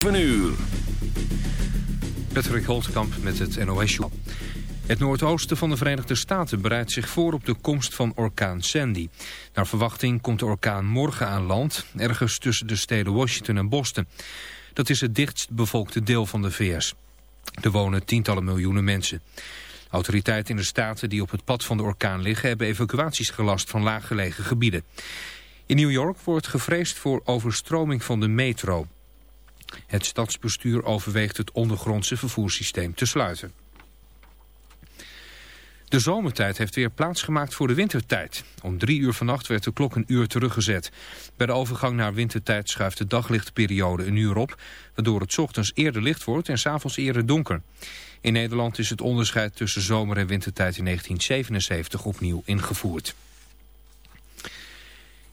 7 uur. Patrick Holtkamp met het NOS. Het noordoosten van de Verenigde Staten bereidt zich voor op de komst van orkaan Sandy. Naar verwachting komt de orkaan morgen aan land, ergens tussen de steden Washington en Boston. Dat is het dichtst bevolkte deel van de VS. Er wonen tientallen miljoenen mensen. Autoriteiten in de staten die op het pad van de orkaan liggen... hebben evacuaties gelast van laaggelegen gebieden. In New York wordt gevreesd voor overstroming van de metro. Het stadsbestuur overweegt het ondergrondse vervoerssysteem te sluiten. De zomertijd heeft weer plaatsgemaakt voor de wintertijd. Om drie uur vannacht werd de klok een uur teruggezet. Bij de overgang naar wintertijd schuift de daglichtperiode een uur op... waardoor het ochtends eerder licht wordt en s'avonds eerder donker. In Nederland is het onderscheid tussen zomer- en wintertijd in 1977 opnieuw ingevoerd.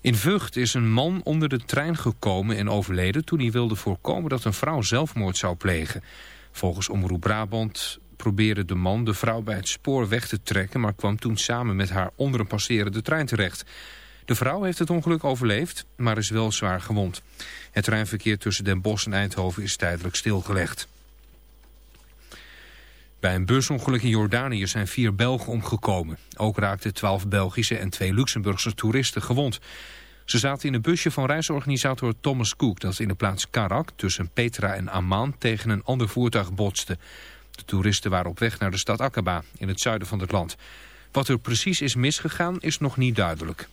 In Vught is een man onder de trein gekomen en overleden toen hij wilde voorkomen dat een vrouw zelfmoord zou plegen. Volgens Omroep Brabant probeerde de man de vrouw bij het spoor weg te trekken, maar kwam toen samen met haar onder een passerende trein terecht. De vrouw heeft het ongeluk overleefd, maar is wel zwaar gewond. Het treinverkeer tussen Den Bosch en Eindhoven is tijdelijk stilgelegd. Bij een busongeluk in Jordanië zijn vier Belgen omgekomen. Ook raakten twaalf Belgische en twee Luxemburgse toeristen gewond. Ze zaten in een busje van reisorganisator Thomas Cook... dat in de plaats Karak tussen Petra en Amman tegen een ander voertuig botste. De toeristen waren op weg naar de stad Aqaba in het zuiden van het land. Wat er precies is misgegaan is nog niet duidelijk.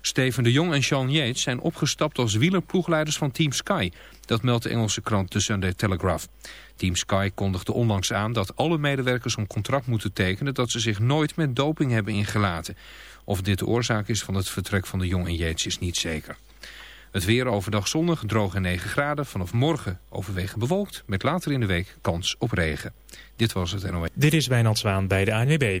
Steven de Jong en Sean Yates zijn opgestapt als wielerploegleiders van Team Sky. Dat meldt de Engelse krant The Sunday Telegraph. Team Sky kondigde onlangs aan dat alle medewerkers een contract moeten tekenen... dat ze zich nooit met doping hebben ingelaten. Of dit de oorzaak is van het vertrek van de Jong en Yates is niet zeker. Het weer overdag zonnig, droog en 9 graden. Vanaf morgen overwegend bewolkt, met later in de week kans op regen. Dit was het NOE. Dit is Wijnand Zwaan bij de ANWB.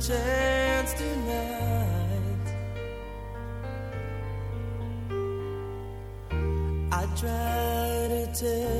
Chance tonight, I'd try to tell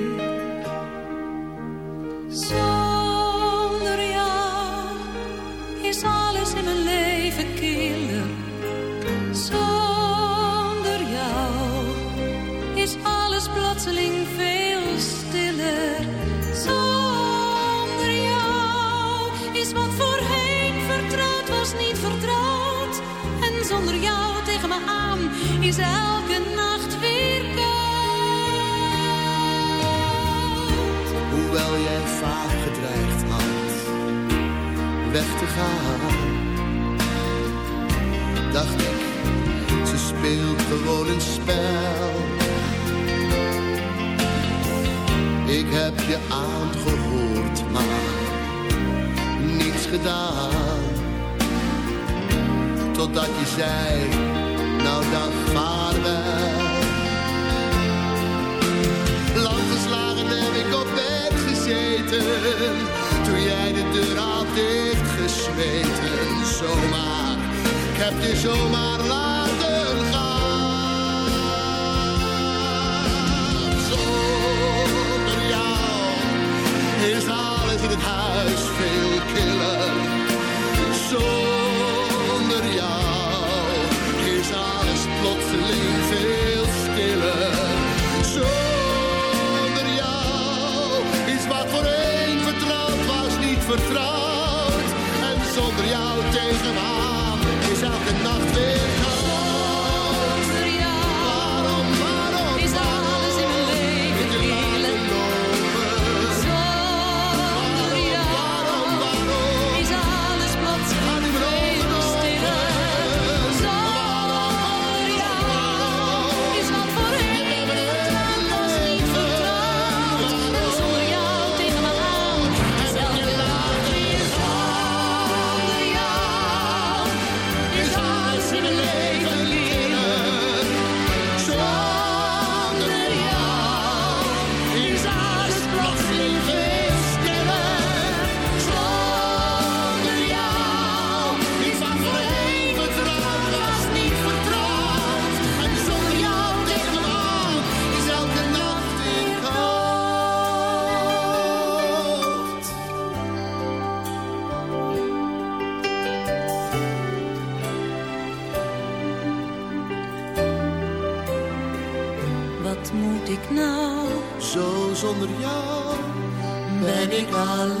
Weg te gaan, dacht ik, ze speelt gewoon een spel. Ik heb je aangehoord, maar niets gedaan. Totdat je zei, nou dan vaarwel. Heb je zomaar laten gaan. Zonder jou is alles in het huis veel killer. Zonder jou is alles plotseling veel stiller. Zonder jou is wat voorheen vertrouwd was niet vertrouwd. En zonder jou tegen me Ben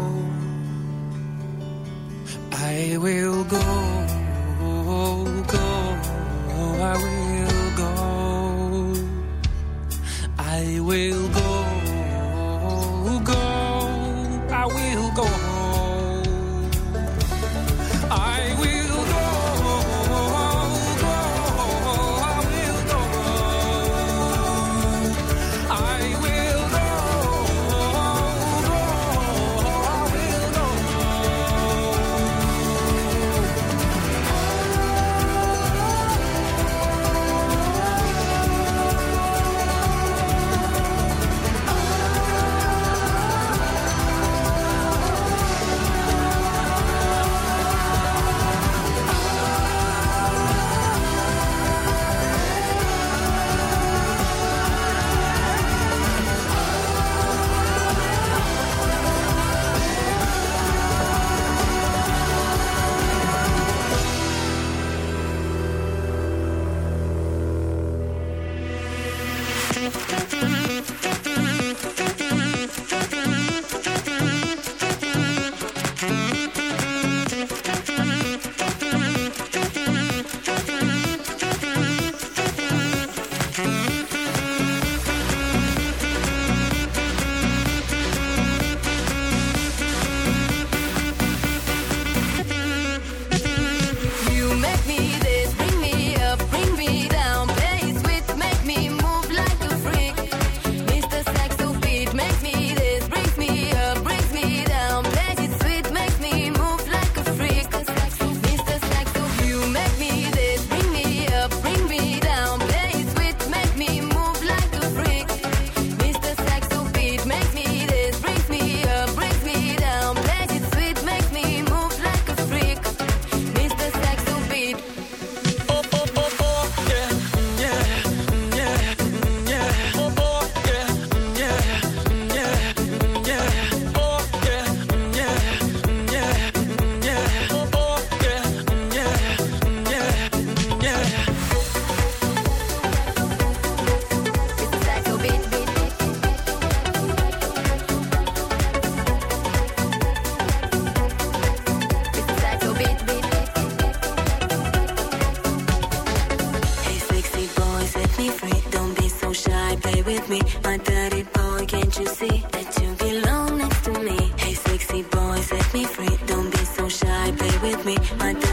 play with me, my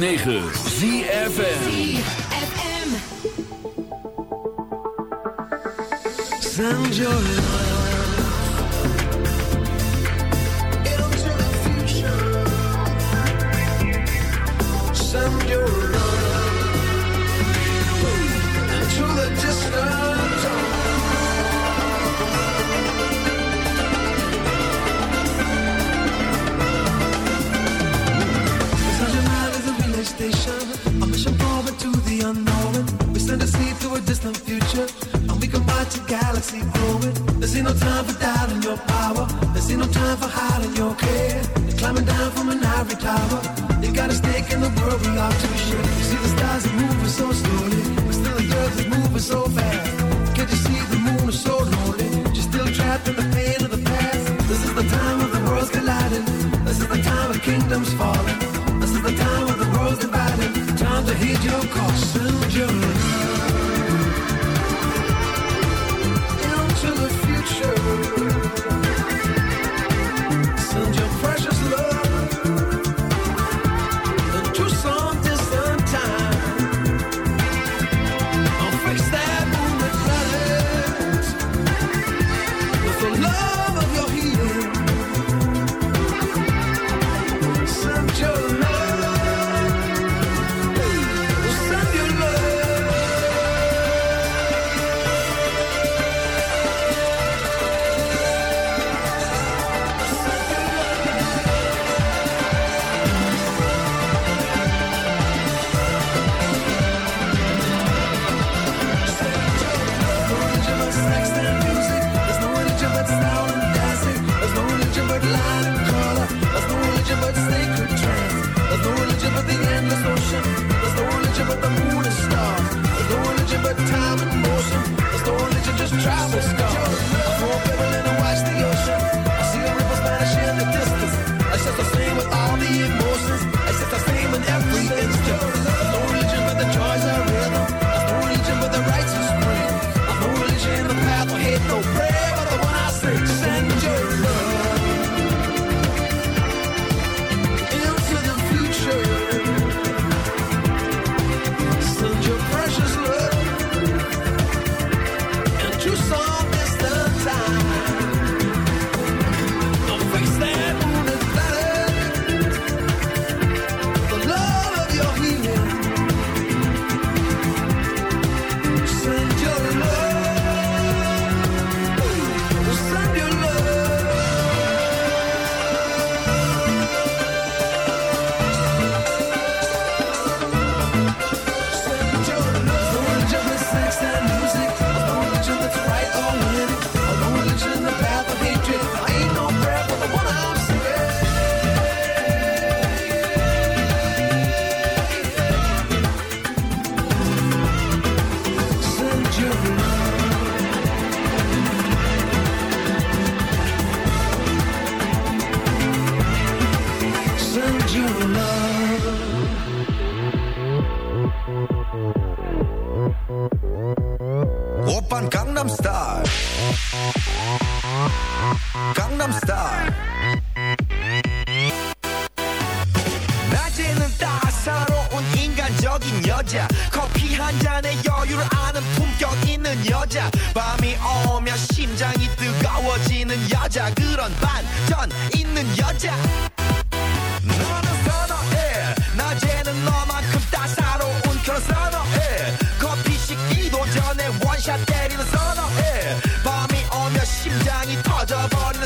106.9 Zie See no time for hiding your care. They're climbing down from an ivory tower. They got a stake in the world we ought to share. You see the stars are moving so slowly, but still the earth is moving so fast. Can't you see the moon is so lonely? You're still trapped in the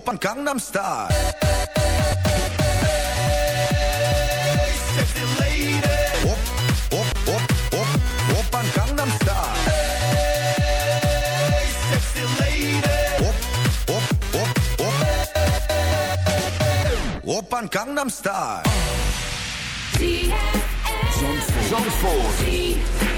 op een Gangnam Style. van Gangnam Style. Zandvoort.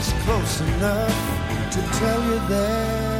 just close enough to tell you that.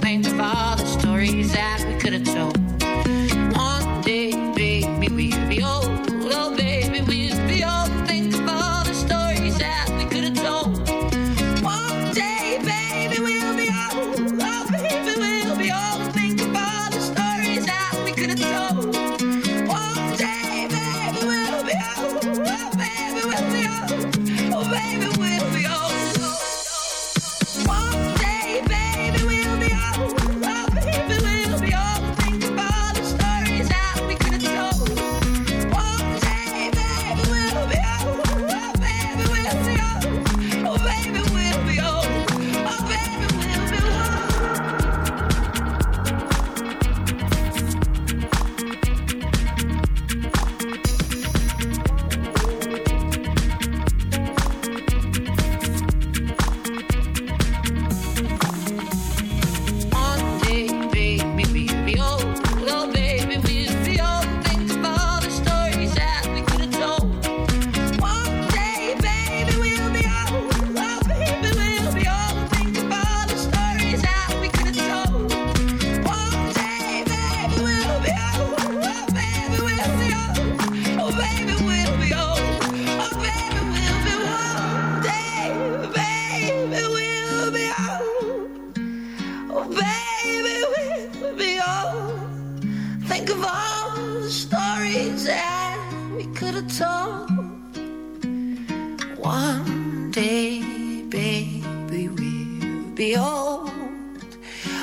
One day, baby, we'll be old.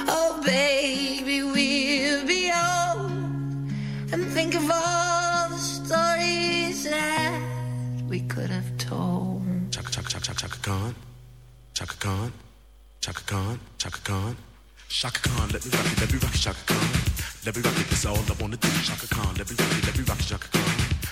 Oh, baby, we'll be old. And think of all the stories that we could have told. Chaka chaka chaka chaka chaka Chaka Chaka let me rock it, let me rock it, Shaka Khan. Let me rock it, that's all I wanna do. Shaka Khan, let me rock it, let me rock it, Shaka Khan.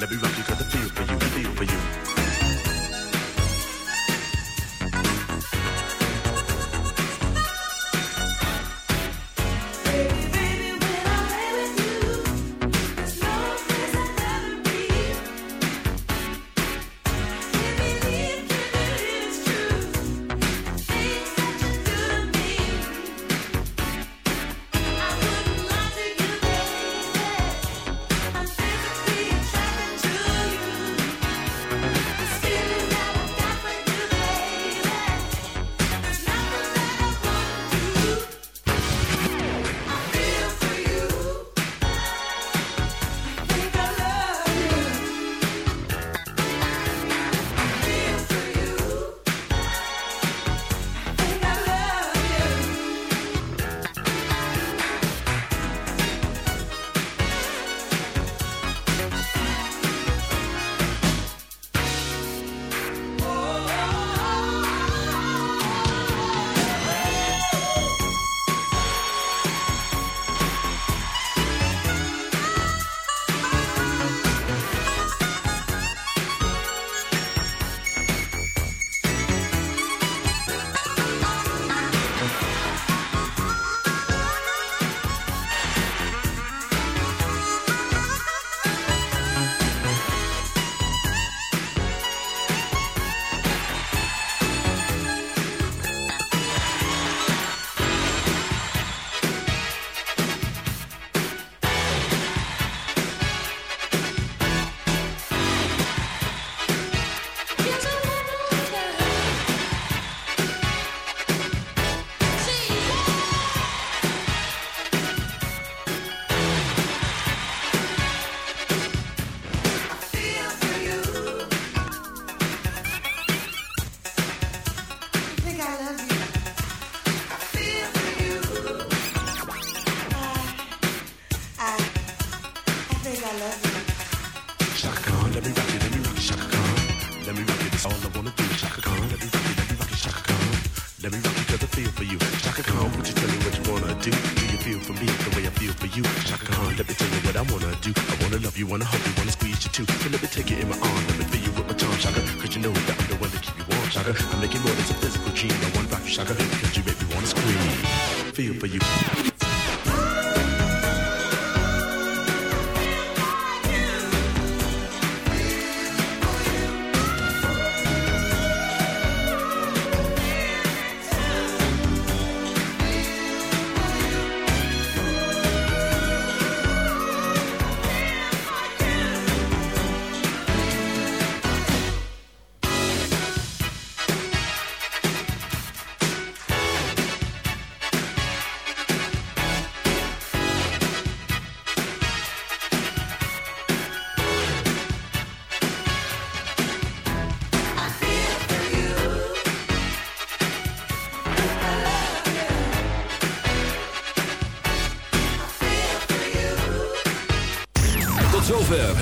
Let me rock